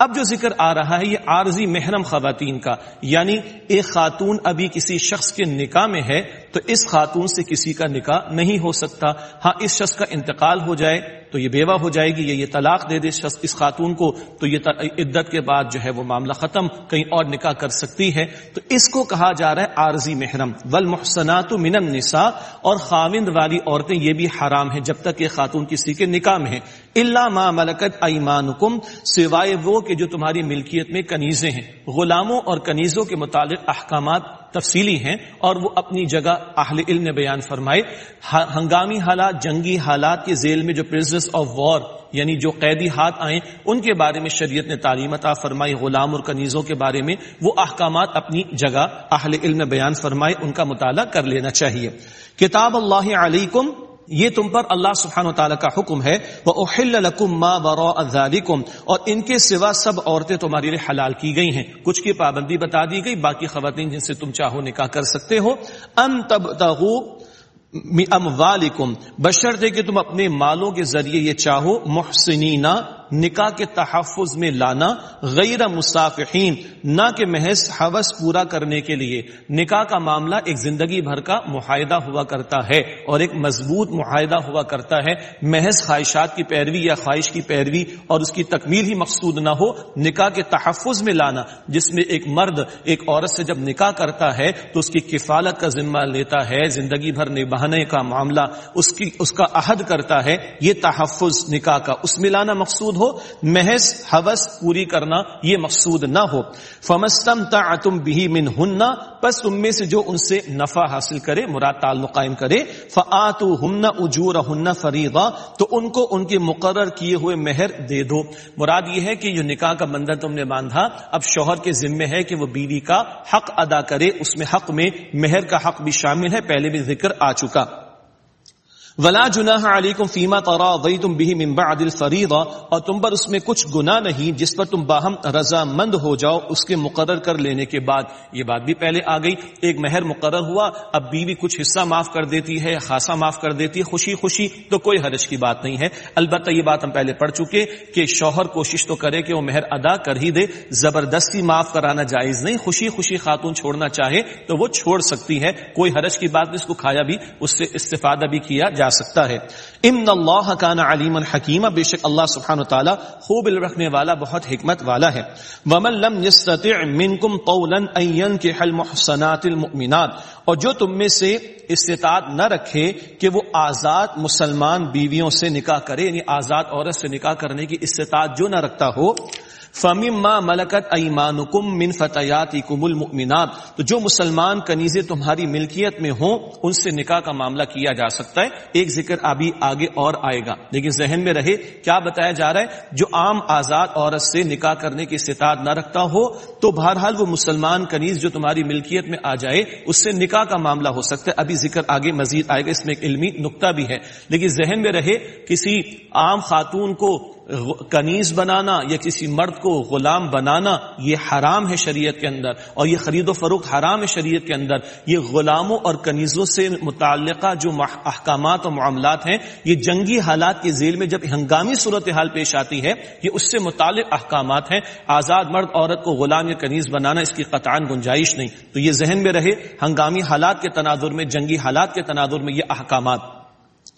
اب جو ذکر آ رہا ہے یہ عارضی محرم خواتین کا یعنی ایک خاتون ابھی کسی شخص کے نکاح میں ہے تو اس خاتون سے کسی کا نکاح نہیں ہو سکتا۔ ہاں اس شخص کا انتقال ہو جائے تو یہ بیوہ ہو جائے گی یا یہ طلاق دے دے شخص، اس خاتون کو۔ تو یہ عدت کے بعد جو ہے وہ معاملہ ختم، کہیں اور نکاح کر سکتی ہے۔ تو اس کو کہا جا رہا ہے عارضی محرم۔ والمحسنات من النساء۔ اور خاوند والی عورتیں یہ بھی حرام ہیں جب تک یہ خاتون کسی کے نکاح میں ہیں۔ اللہ ما ملکت ایمانکم سوائے وہ کہ جو تمہاری ملکیت میں کنیزیں ہیں۔ غلاموں اور کنیزوں کے متعلق احکامات تفصیلی ہیں اور وہ اپنی جگہ اہل علم نے بیان فرمائے۔ ہنگامی حالات، جنگی حالات کے ذیل میں جو پرزنس آف وار یعنی جو قیدی ہاتھ آئیں، ان کے بارے میں شریعت نے تعلیم عطا فرمائی، غلام اور کنیزوں کے بارے میں وہ احکامات اپنی جگہ اہل علم نے بیان فرمائے، ان کا مطالعہ کر لینا چاہیے۔ کتاب اللہ علیکم یہ تم پر اللہ سبحانہ و تعالیٰ کا حکم ہے وہ اہل ما ذالکم اور ان کے سوا سب عورتیں تمہارے لیے حلال کی گئی ہیں۔ کچھ کی پابندی بتا دی گئی، باقی خواتین جن سے تم چاہو نکاح کر سکتے ہو۔ ان تب اموالکم بشرطے کہ تم اپنے مالوں کے ذریعے یہ چاہو محسنینا نکاح کے تحفظ میں لانا غیر مسافحین، نہ کہ محض حوث پورا کرنے کے لیے۔ نکاح کا معاملہ ایک زندگی بھر کا معاہدہ ہوا کرتا ہے اور ایک مضبوط معاہدہ ہوا کرتا ہے۔ محض خواہشات کی پیروی یا خواہش کی پیروی اور اس کی تکمیل ہی مقصود نہ ہو۔ نکاح کے تحفظ میں لانا، جس میں ایک مرد ایک عورت سے جب نکاح کرتا ہے تو اس کی کفالت کا ذمہ لیتا ہے۔ زندگی بھر نبھانے کا معاملہ اس کی، اس کا عہد کرتا ہے۔ یہ تحفظ نکاح کا، اس میں لانا مقصود مقصود ہو، محض حوث پوری کرنا یہ مقصود نہ ہو۔ فمستم تم بھی من ہننا پس تم میں سے جو ان سے نفع حاصل کرے، مراد تعلق قائم کرے فآتو ہن اجور ہن فریضا تو ان کو ان کے مقرر کیے ہوئے مہر دے دو۔ مراد یہ ہے کہ جو نکاح کا بندر تم نے باندھا، اب شوہر کے ذمے ہے کہ وہ بیوی کا حق ادا کرے، اس میں حق میں مہر کا حق بھی شامل ہے، پہلے بھی ذکر آ چکا۔ ولا جناح علیکم فیما تراضیتم به من بعد الفریضہ، اور تم پر اس میں کچھ گناہ نہیں جس پر تم باہم رضا مند ہو جاؤ، اس کے مقرر کر لینے کے بعد۔ یہ بات بھی پہلے آ گئی۔ ایک مہر مقرر ہوا، اب بیوی کچھ حصہ معاف کر دیتی ہے، خاصا معاف کر دیتی ہے، خوشی خوشی تو کوئی حرج کی بات نہیں ہے۔ البتہ یہ بات ہم پہلے پڑھ چکے کہ شوہر کوشش تو کرے کہ وہ مہر ادا کر ہی دے، زبردستی معاف کرانا جائز نہیں، خوشی خوشی خاتون چھوڑنا چاہے تو وہ چھوڑ سکتی ہے، کوئی حرج کی بات نہیں، اس کو کھایا بھی، اس سے استفادہ بھی کیا جا جا سکتا ہے۔ امن اللہ کان علیم الحکیم بے شک اللہ سبحانہ تعالی خوب رکھنے والا، بہت حکمت والا ہے۔ ومن لم يستطع منکم طولا ان ينكح المحصنات المؤمنات۔ اور جو تم میں سے استطاعت نہ رکھے کہ وہ آزاد مسلمان بیویوں سے نکاح کرے یعنی آزاد عورت سے نکاح کرنے کی استطاعت جو نہ رکھتا ہو فمما ملکت ایمان کم من فتحیاتی المؤمنات تو جو مسلمان کنیزیں تمہاری ملکیت میں ہوں، ان سے نکاح کا معاملہ کیا جا سکتا ہے۔ ایک ذکر ابھی آگے اور آئے گا، لیکن ذہن میں رہے، کیا بتایا جا رہا ہے؟ جو عام آزاد عورت سے نکاح کرنے کی استطاعت نہ رکھتا ہو، تو بہرحال وہ مسلمان کنیز جو تمہاری ملکیت میں آ جائے، اس سے نکاح کا معاملہ ہو سکتا ہے۔ ابھی ذکر آگے مزید آئے گا، اس میں ایک علمی نقطہ بھی ہے۔ لیکن ذہن میں رہے، کسی عام خاتون کو کنیز بنانا یا کسی مرد کو غلام بنانا، یہ حرام ہے شریعت کے اندر، اور یہ خرید و فروخت حرام ہے شریعت کے اندر۔ یہ غلاموں اور کنیزوں سے متعلقہ جو احکامات اور معاملات ہیں، یہ جنگی حالات کے ذیل میں جب ہنگامی صورتحال پیش آتی ہے، یہ اس سے متعلق احکامات ہیں۔ آزاد مرد عورت کو غلام یا کنیز بنانا اس کی قطعان گنجائش نہیں۔ تو یہ ذہن میں رہے، ہنگامی حالات کے تناظر میں، جنگی حالات کے تناظر میں یہ احکامات۔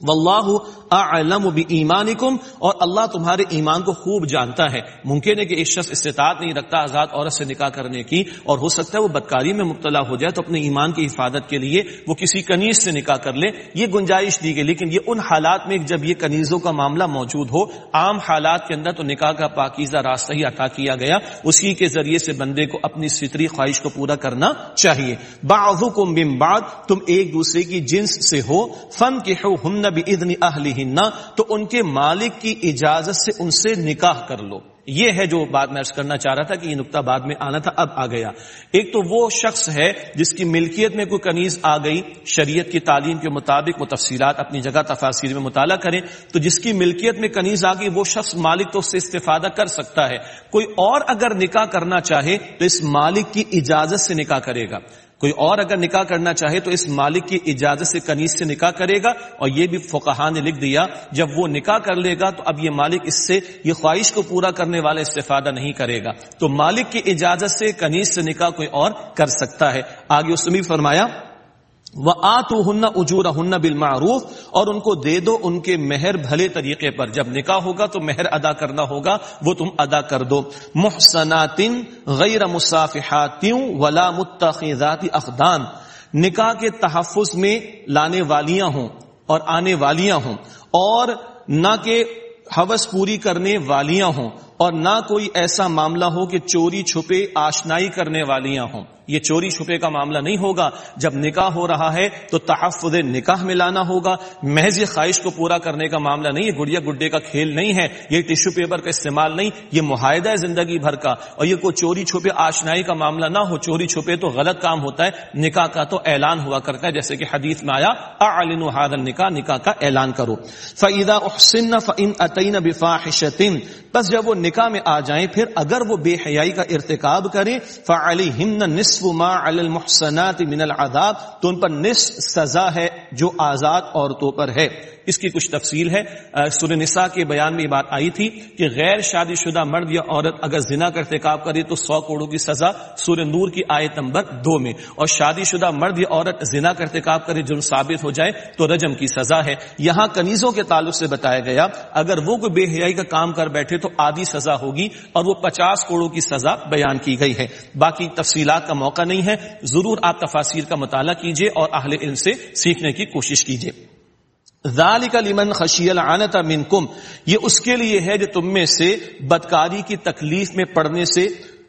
واللہ اعلم ایمانکم اور اللہ تمہارے ایمان کو خوب جانتا ہے۔ ممکن ہے کہ ایک شخص استطاعت نہیں رکھتا آزاد عورت سے نکاح کرنے کی، اور ہو سکتا ہے وہ بدکاری میں مبتلا ہو جائے تو اپنے ایمان کی حفاظت کے لیے وہ کسی کنیز سے نکاح کر لے۔ یہ گنجائش دی گئی، لیکن یہ ان حالات میں جب یہ کنیزوں کا معاملہ موجود ہو، عام حالات کے اندر تو نکاح کا پاکیزہ راستہ ہی عطا کیا گیا۔ اسی کے ذریعے سے بندے کو اپنی فطری خواہش کو پورا کرنا چاہیے۔ بعضکم من بعد، تم ایک دوسرے کی جنس سے ہو۔ فن کے ہو ادنی اہل تو ان کے مالک کی اجازت سے ان سے نکاح کر لو۔ یہ ہے جو بات میں کرنا چاہ رہا تھا کہ یہ نقطہ بعد میں آنا تھا، اب آ گیا۔ ایک تو وہ شخص ہے جس کی ملکیت میں کوئی کنیز آ گئی، شریعت کی تعلیم کے مطابق وہ تفصیلات اپنی جگہ تفاصیر میں مطالعہ کریں، تو جس کی ملکیت میں کنیز آ گئی، وہ شخص مالک تو اس سے استفادہ کر سکتا ہے۔ کوئی اور اگر نکاح کرنا چاہے، تو اس مالک کی اجازت سے نکاح کرے گا۔ کوئی اور اگر نکاح کرنا چاہے تو اس مالک کی اجازت سے کنیز سے نکاح کرے گا اور یہ بھی فقہ نے لکھ دیا، جب وہ نکاح کر لے گا تو اب یہ مالک اس سے، یہ خواہش کو پورا کرنے والا استفادہ نہیں کرے گا۔ تو مالک کی اجازت سے کنیز سے نکاح کوئی اور کر سکتا ہے۔ آگے اس نے بھی فرمایا وہ آ تو ہن اجور ہن بالمعروف، اور ان کو دے دو ان کے مہر بھلے طریقے پر۔ جب نکاح ہوگا تو مہر ادا کرنا ہوگا، وہ تم ادا کر دو۔ محسنات غیر مسافحات ولا متخذات اخدان نکاح کے تحفظ میں لانے والیاں ہوں اور آنے والیاں ہوں، اور نہ کہ حوث پوری کرنے والیاں ہوں، اور نہ کوئی ایسا معاملہ ہو کہ چوری چھپے آشنائی کرنے والیاں ہوں۔ یہ چوری چھپے کا معاملہ نہیں ہوگا۔ جب نکاح ہو رہا ہے تو تحفظ نکاح میں لانا ہوگا۔ محض خواہش کو پورا کرنے کا معاملہ نہیں ہے گڑیا گڈے کا کھیل نہیں ہے، یہ ٹشو پیپر کا استعمال نہیں، یہ معاہدہ ہے زندگی بھر کا۔ اور یہ کوئی چوری چھپے آشنائی کا معاملہ نہ ہو، چوری چھپے تو غلط کام ہوتا ہے۔ نکاح کا تو اعلان ہوا کرتا ہے، جیسے کہ حدیث میں آیا اعلن هذا نکاح نکاح کا اعلان کرو۔ فاذا احسن فان اتین بفاحشه بس جب وہ نکاح میں آ جائیں، پھر اگر وہ بے حیائی کا ارتکاب کریں فعلیہن نصف نصف ما علی المحسنات من العذاب تو ان پر نصف سزا ہے جو آزاد عورتوں پر ہے۔ اس کی کچھ تفصیل ہے۔ سورہ نساء کے بیان میں یہ بات آئی تھی کہ غیر شادی شدہ مرد یا عورت اگر زنا کا ارتکاب کرے تو سو کوڑوں کی سزا سورہ نور کی آیت نمبر دو میں۔ اور شادی شدہ مرد یا عورت زنا کا ارتکاب کرے، جرم ثابت ہو جائے تو رجم کی سزا ہے۔ یہاں کنیزوں کے تعلق سے بتایا گیا، اگر وہ کوئی بے حیائی کا کام کر بیٹھے تو آدھی سزا ہوگی اور وہ پچاس کوڑوں کی سزا بیان کی گئی ہے۔ باقی تفصیلات کا موقع نہیں ہے۔ ضرور آپ تفاصیر کا مطالعہ کیجیے اور اہل علم سے سیکھنے کی کوشش کیجیے ذالک لمن خشی العنت منکم، یہ اس کے لیے ہے جو تم میں سے بدکاری کی تکلیف میں پڑنے سے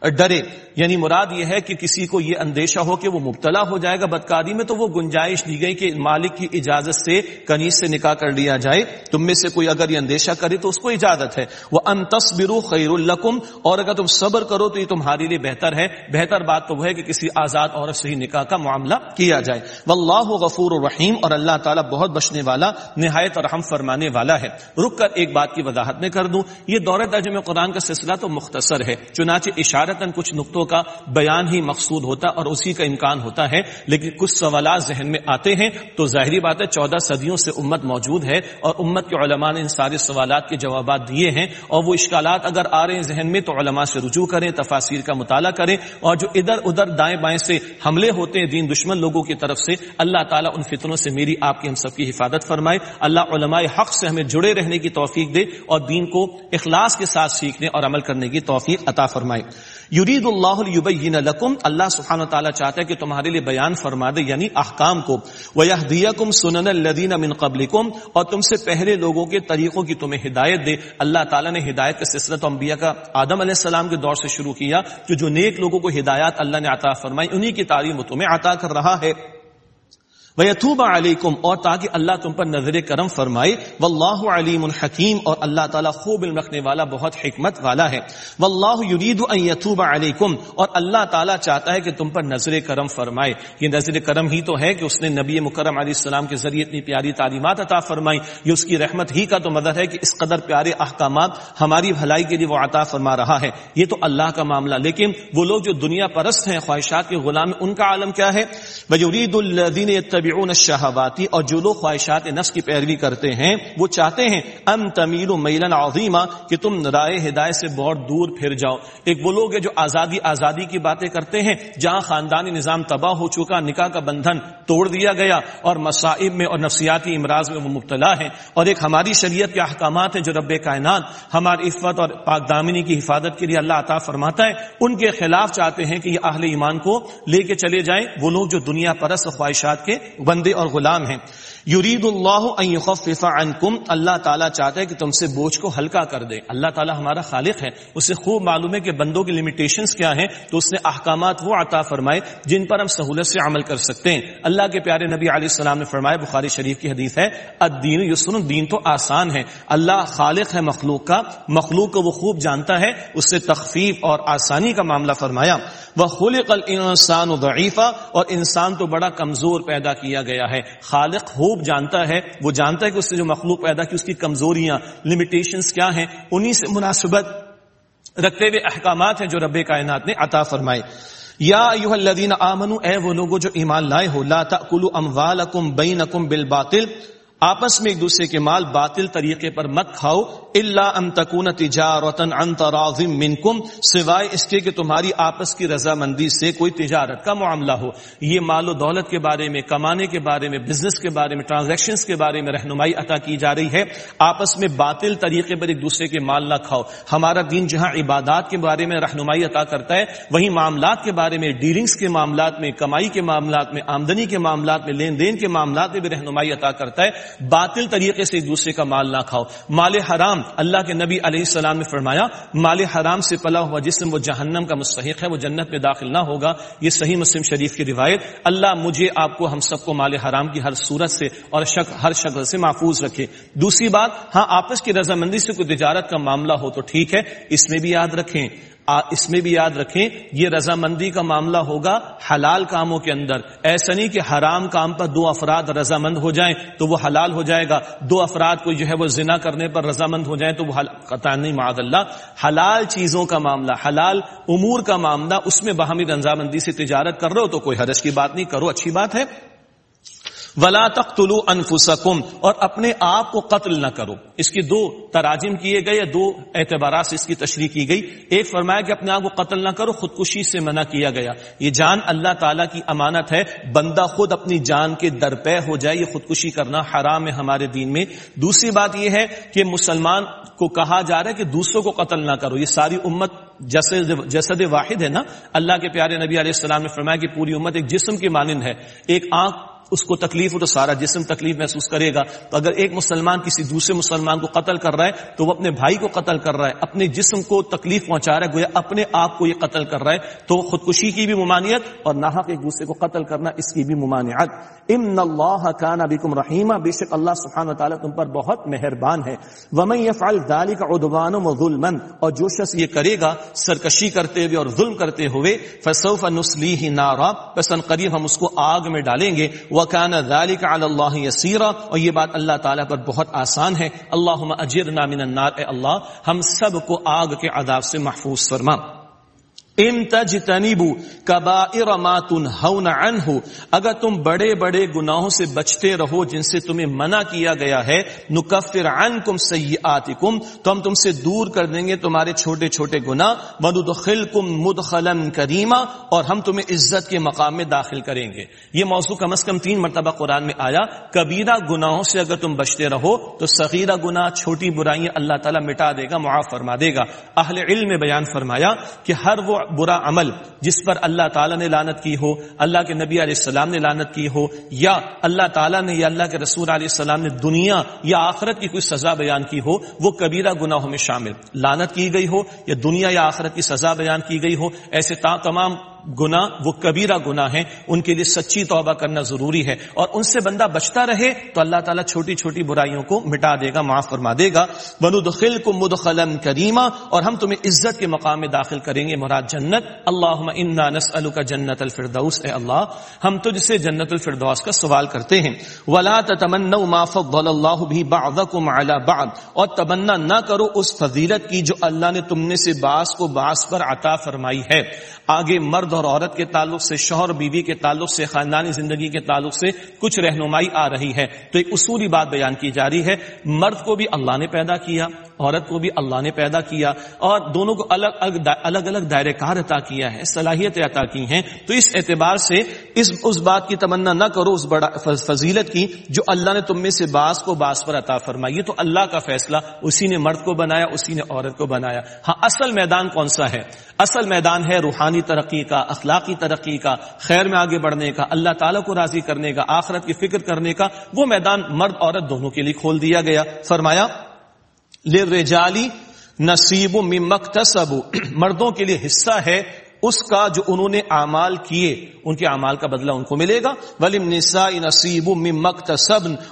ڈرے۔ یعنی مراد یہ ہے کہ کسی کو یہ اندیشہ ہو کہ وہ مبتلا ہو جائے گا بدکاری میں تو وہ گنجائش دی گئی کہ مالک کی اجازت سے کنیز سے نکاح کر لیا جائے۔ تم میں سے کوئی اگر یہ اندیشہ کرے تو اس کو اجازت ہے۔ وہ انتصبرو خیر القم اور اگر تم صبر کرو تو یہ تمہارے لیے بہتر ہے۔ بہتر بات تو وہ ہے کہ کسی آزاد عورت سے ہی نکاح کا معاملہ کیا جائے۔ واللہ غفور الرحیم اور اللہ تعالیٰ بہت بچنے والا، نہایت رحم فرمانے والا ہے۔ رک کر ایک بات کی وضاحت میں کر دوں۔ یہ دور ترجمہ قرآن کا سلسلہ تو مختصر ہے، چنانچہ اشارتاً کچھ نقطوں کا بیان ہی مقصود ہوتا اور اسی کا امکان ہوتا ہے۔ لیکن کچھ سوالات ذہن میں آتے ہیں تو ظاہری بات ہے چودہ صدیوں سے امت موجود ہے اور امت کے علماء نے ان سارے سوالات کے جوابات دیے ہیں اور وہ اشکالات اگر آ رہے ہیں ذہن میں تو علماء سے رجوع کریں تفاصیر کا مطالعہ کریں اور جو ادھر ادھر دائیں بائیں سے حملے ہوتے ہیں دین دشمن لوگوں کی طرف سے، اللہ تعالیٰ ان فطروں سے میری آپ کی ہم سب کی حفاظت فرمائے۔ اللہ علماء حق سے ہمیں جڑے رہنے کی توفیق دے اور دین کو اخلاص کے ساتھ سیکھنے اور عمل کرنے کی توفیق عطا فرمائے۔ یرید اللہ یبین لکم، اللہ سبحانہ تعالیٰ چاہتا ہے کہ تمہارے لیے بیان فرما دے یعنی احکام کو۔ وَيَهْدِيَكُمْ سُنَنَ الَّذِينَ مِن قَبْلِكُمْ، اور تم سے پہلے لوگوں کے طریقوں کی تمہیں ہدایت دے۔ اللہ تعالیٰ نے ہدایت کا سلسلہ تو انبیاء کا آدم علیہ السلام کے دور سے شروع کیا کہ جو نیک لوگوں کو ہدایات اللہ نے عطا فرمائی، انہی کی تعلیم تمہیں عطا کر رہا ہے۔ ویتوبہ علیکم اور تاکہ اللہ تم پر نظر کرم فرمائے واللہ علیم الحکیم اور اللہ تعالیٰ خوب علم رکھنے والا، بہت حکمت والا ہے۔ واللہ یرید ان یتوب علیکم اور اللہ تعالیٰ چاہتا ہے کہ تم پر نظر کرم فرمائے۔ یہ نظر کرم ہی تو ہے کہ اس نے نبی مکرم علیہ السلام کے ذریعے اتنی پیاری تعلیمات عطا فرمائی یہ اس کی رحمت ہی کا تو مدد ہے کہ اس قدر پیارے احکامات ہماری بھلائی کے لیے وہ عطا فرما رہا ہے۔ یہ تو اللہ کا معاملہ، لیکن وہ لوگ جو دنیا پرست ہیں، خواہشات کے غلام، ان کا عالم کیا ہے؟ بجورید الدین یتبعون الشہواتی اور جو لوگ خواہشات نفس کی پیروی کرتے ہیں، وہ چاہتے ہیں، ام تمیل میلن عظیما، کہ تم رائے ہدایت سے بہت دور پھر جاؤ۔ ایک وہ لوگ ہیں جو آزادی آزادی کی باتیں کرتے ہیں، جہاں خاندانی نظام تباہ ہو چکا، نکاح کا بندھن توڑ دیا گیا، اور مصائب میں اور نفسیاتی امراض میں وہ مبتلا ہے اور ایک ہماری شریعت کے احکامات ہیں جو رب کائنات، ہماری عفت اور پاک دامنی کی حفاظت کے لیے اللہ عطا فرماتا ہے۔ ان کے خلاف چاہتے ہیں کہ یہ اہل ایمان کو لے کے چلے جائیں۔ وہ لوگ جو دنیا پرست خواہشات کے بندے اور غلام ہیں۔ یرید اللہ ان یخفف عنکم، اللہ تعالیٰ چاہتا ہے کہ تم سے بوجھ کو ہلکا کر دے۔ اللہ تعالیٰ ہمارا خالق ہے، اسے خوب معلوم ہے کہ بندوں کی لمیٹیشنز کیا ہیں، تو اس نے احکامات وہ عطا فرمائے جن پر ہم سہولت سے عمل کر سکتے ہیں۔ اللہ کے پیارے نبی علیہ السلام نے فرمایا، بخاری شریف کی حدیث ہے، الدین یسن دین تو آسان ہے۔ اللہ خالق ہے مخلوق کا، مخلوق کو وہ خوب جانتا ہے، اس سے تخفیف اور آسانی کا معاملہ فرمایا۔ وہ خلق الانسان ضعیفہ اور انسان تو بڑا کمزور پیدا کیا گیا ہے۔ خالق خوب جانتا ہے، وہ جانتا ہے کہ اس نے جو مخلوق پیدا کی، اس کی کمزوریاں لمیٹیشنز کیا ہیں، انہی سے مناسبت رکھتے ہوئے احکامات ہیں جو رب کائنات نے عطا فرمائے۔ یا ایوہ الذین آمنو، اے وہ لوگو جو ایمان لائے ہو، لا تأکلو اموالکم بینکم بالباطل۔ آپس میں ایک دوسرے کے مال باطل طریقے پر مت کھاؤ اللہ ام تکون تجارتن عن تراض منکم، سوائے اس کے کہ تمہاری آپس کی رضامندی سے کوئی تجارت کا معاملہ ہو۔ یہ مال و دولت کے بارے میں، کمانے کے بارے میں بزنس کے بارے میں ٹرانزیکشنز کے بارے میں رہنمائی عطا کی جا رہی ہے۔ آپس میں باطل طریقے پر ایک دوسرے کے مال نہ کھاؤ۔ ہمارا دین جہاں عبادات کے بارے میں رہنمائی عطا کرتا ہے، وہیں معاملات کے بارے میں ڈیلنگز کے معاملات میں، کمائی کے معاملات میں، آمدنی کے معاملات میں، لین دین کے معاملات میں بھی رہنمائی عطا کرتا ہے۔ باطل طریقے سے ایک دوسرے کا مال نہ کھاؤ۔ مال حرام، اللہ کے نبی علیہ السلام نے فرمایا، مال حرام سے پلا ہوا جسم وہ جہنم کا مستحق ہے، وہ جنت میں داخل نہ ہوگا۔ یہ صحیح مسلم شریف کی روایت۔ اللہ مجھے، آپ کو، ہم سب کو مال حرام کی ہر صورت سے اور شک، ہر شکل سے محفوظ رکھے۔ دوسری بات ہاں آپس کی رضامندی سے کوئی تجارت کا معاملہ ہو تو ٹھیک ہے، اس میں بھی یاد رکھیں۔ اس میں بھی یاد رکھیں، یہ رضامندی کا معاملہ ہوگا حلال کاموں کے اندر۔ ایسا نہیں کہ حرام کام پر دو افراد رضامند ہو جائیں تو وہ حلال ہو جائے گا۔ دو افراد کو جو ہے وہ زنا کرنے پر رضامند ہو جائیں تو وہ نہیں، معاذ اللہ۔ حلال چیزوں کا معاملہ، حلال امور کا معاملہ، اس میں باہمی رضامندی سے تجارت کر رہے ہو تو کوئی حرج کی بات نہیں، کرو، اچھی بات ہے۔ ولا تختلو انفسکم اور اپنے آپ کو قتل نہ کرو۔ اس کی دو تراجم کیے گئے یا دو اعتبارات سے اس کی تشریح کی گئی۔ ایک فرمایا کہ اپنے آپ کو قتل نہ کرو، خودکشی سے منع کیا گیا۔ یہ جان اللہ تعالیٰ کی امانت ہے۔ بندہ خود اپنی جان کے درپے ہو جائے، یہ خودکشی کرنا حرام ہے ہمارے دین میں۔ دوسری بات یہ ہے کہ مسلمان کو کہا جا رہا ہے کہ دوسروں کو قتل نہ کرو۔ یہ ساری امت جسد واحد ہے نا۔ اللہ کے پیارے نبی علیہ السلام نے فرمایا کہ پوری امت ایک جسم کی مانند ہے۔ ایک آنکھ اس کو تکلیف ہو تو سارا جسم تکلیف محسوس کرے گا۔ تو اگر ایک مسلمان کسی دوسرے مسلمان کو قتل کر رہا ہے تو وہ اپنے بھائی کو قتل کر رہا ہے، اپنے جسم کو تکلیف پہنچا رہا ہے، گویا اپنے آپ کو یہ قتل کر رہا ہے، تو خودکشی کی بھی ممانعت اور ناحق ایک دوسرے کو قتل کرنا اس کی بھی ممانعت۔ ان اللہ کان بکم رحیمہ بے شک اللہ سبحانہ تعالیٰ تم پر بہت مہربان ہے۔ ومن يفعل ذلك عدوانا وظلما اور جو شخص یہ کرے گا، سرکشی کرتے ہوئے اور ظلم کرتے ہوئے، فسوف نسلیہ نارا، پس قریب ہم اس کو آگ میں ڈالیں گے۔ وکان ذالک علی اللہ یسیرا اور یہ بات اللہ تعالیٰ پر بہت آسان ہے۔ اللہم اجرنا من النار، اے اللہ، ہم سب کو آگ کے عذاب سے محفوظ فرما۔ ان تجتنبو کبائر ما تنہون عنہ، اگر تم بڑے بڑے گناہوں سے بچتے رہو جن سے تمہیں منع کیا گیا ہے، نکفر عنکم سیئاتکم، تو ہم تم سے دور کر دیں گے تمہارے چھوٹے چھوٹے گناہ، وندخلکم مدخلا کریما اور ہم تمہیں عزت کے مقام میں داخل کریں گے۔ یہ موضوع کم از کم تین مرتبہ قرآن میں آیا۔ کبیرہ گناہوں سے اگر تم بچتے رہو، تو صغیرہ گناہ، چھوٹی برائیاں اللہ تعالیٰ مٹا دے گا، معاف فرما دے گا۔ اہل علم میں بیان فرمایا کہ ہر وہ برا عمل جس پر اللہ تعالیٰ نے لانت کی ہو، اللہ کے نبی علیہ السلام نے لانت کی ہو، یا اللہ تعالیٰ نے یا اللہ کے رسول علیہ السلام نے دنیا یا آخرت کی کوئی سزا بیان کی ہو، وہ کبیرہ گناہوں میں شامل۔ لانت کی گئی ہو یا دنیا یا آخرت کی سزا بیان کی گئی ہو، ایسے تمام گنا وہ کبیرہ گنا ہے ان کے لیے سچی توبہ کرنا ضروری ہے۔ اور ان سے بندہ بچتا رہے تو اللہ تعالیٰ چھوٹی چھوٹی برائیوں کو مٹا دے گا، معاف فرما دے گا۔ بندخل کو مدخلن کریما اور ہم تمہیں عزت کے مقام میں داخل کریں گے، مراد جنت۔ اللہ انا نسأل کا جنت الفردوس، اے اللہ، ہم تجھ سے جنت الفردوس کا سوال کرتے ہیں۔ ولا تمنا ما فضل اللہ بھی بعضکم علی بعض۔ اور تمنا نہ کرو اس فضیلت کی جو اللہ نے تم نے سے باس کو باس پر عطا فرمائی ہے۔ آگے مرد اور عورت کے تعلق سے، شوہر بیوی کے تعلق سے، خاندانی زندگی کے تعلق سے کچھ رہنمائی آ رہی ہے۔ تو ایک اصولی بات بیان کی جا رہی ہے، مرد کو بھی اللہ نے پیدا کیا، عورت کو بھی اللہ نے پیدا کیا اور دونوں کو الگ الگ الگ الگ دائرے کار عطا کیا ہے صلاحیت عطا کی ہیں۔ تو اس اعتبار سے اس اس بات کی تمنا نہ کرو اس بڑا فضیلت کی جو اللہ نے تم میں سے باس کو باس پر عطا فرمائی۔ یہ تو اللہ کا فیصلہ، اسی نے مرد کو بنایا، اسی نے عورت کو بنایا۔ ہاں اصل میدان کون سا ہے؟ اصل میدان ہے روحانی ترقی کا، اخلاقی ترقی کا، خیر میں آگے بڑھنے کا، اللہ تعالیٰ کو راضی کرنے کا، آخرت کی فکر کرنے کا، وہ میدان مرد، عورت دونوں کے لیے کھول دیا گیا۔ فرمایا لے نصیب مکتسب [CLEARS THROAT] مردوں کے لیے حصہ ہے اس کا جو انہوں نے اعمال کیے، ان کے اعمال کا بدلہ ان کو ملے گا۔ ولیم نسا نصیب ممک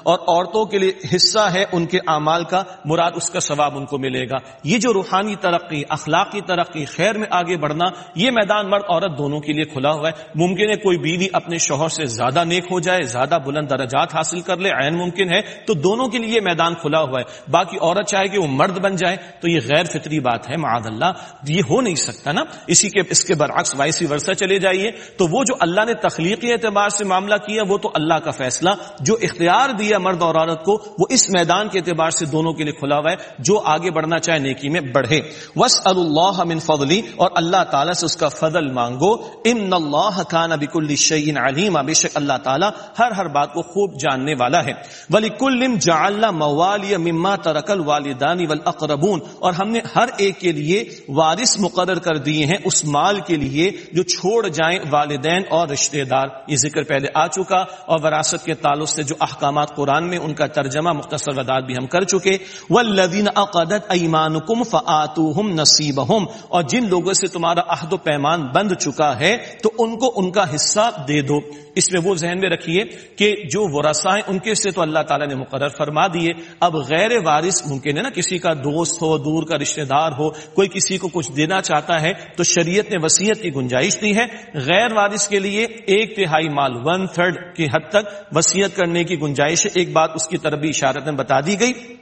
اور عورتوں کے لیے حصہ ہے ان کے اعمال کا، مراد اس کا ثواب ان کو ملے گا۔ یہ جو روحانی ترقی، اخلاقی ترقی، خیر میں آگے بڑھنا، یہ میدان مرد عورت دونوں کے لیے کھلا ہوا ہے۔ ممکن ہے کوئی بیوی اپنے شوہر سے زیادہ نیک ہو جائے، زیادہ بلند درجات حاصل کر لے، عین ممکن ہے، تو دونوں کے لیے یہ میدان کھلا ہوا ہے۔ باقی عورت چاہے کہ وہ مرد بن جائے، تو یہ غیر فطری بات ہے معاد اللہ۔ یہ ہو نہیں سکتا نا۔ اسی کے، اس کے برعکس وائسی ورثہ چلے جائیے، تو وہ جو اللہ نے تخلیقی اعتبار سے معاملہ کیا، وہ تو اللہ کا فیصلہ۔ جو اختیار دیا مرد اور عورت کو، وہ اس میدان کے اعتبار سے دونوں کے لیے کھلا ہوا ہے۔ جو آگے بڑھنا چاہے، نیکی میں بڑھے۔ وس اللہ من فضلی اور اللہ تعالیٰ سے اس کا فضل مانگو۔ ان اللہ خان ابی کل شعین علیم بے شک اللہ تعالیٰ ہر ہر بات کو خوب جاننے والا ہے۔ ولی کل جا موالی مما ترکل والدانی والاقربون اور ہم نے ہر ایک کے لیے وارث مقرر کر دیے ہیں۔ اس مال کے لیے جو چھوڑ جائیں والدین اور رشتہ دار۔ یہ ذکر پہلے آ چکا اور وراثت کے تعلق سے جو احکامات قرآن میں ان کا ترجمہ مختصر وداد بھی ہم کر چکے۔ وہ لدین عقدت ایمان کم فعتم نصیب اور جن لوگوں سے تمہارا عہد و پیمان بند چکا ہے تو ان کو ان کا حصہ دے دو۔ اس میں وہ ذہن میں رکھیے کہ جو ورثہ ہیں ان کے سے تو اللہ تعالیٰ نے مقرر فرما دیے۔ اب غیر وارث ممکن ہے نا کسی کا دوست ہو، دور کا رشتہ دار ہو، کوئی کسی کو کچھ دینا چاہتا ہے تو شریعت نے وسیعت کی گنجائش دی ہے۔ غیر وارث کے لیے ایک تہائی مال ون تھرڈ کی حد تک وسیعت کرنے کی گنجائش ہے ایک بات اس کی طرف بھی اشارت میں بتا دی گئی۔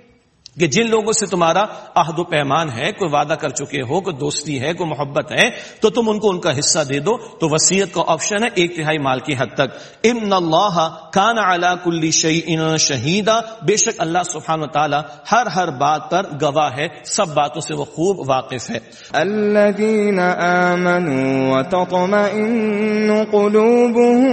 کہ جن لوگوں سے تمہارا عہد و پیمان ہے، کوئی وعدہ کر چکے ہو، کوئی دوستی ہے، کوئی محبت ہے، تو تم ان کو ان کا حصہ دے دو۔ تو وسیعت کا آپشن ہے ایک تہائی مال کی حد تک۔ ان اللہ کان اعلی کلی شعی ان شہیدا۔ بے شک اللہ سبحان و تعالی ہر ہر بات پر گواہ ہے، سب باتوں سے وہ خوب واقف ہے۔ الذين آمنوا وتطمئن قلوبهم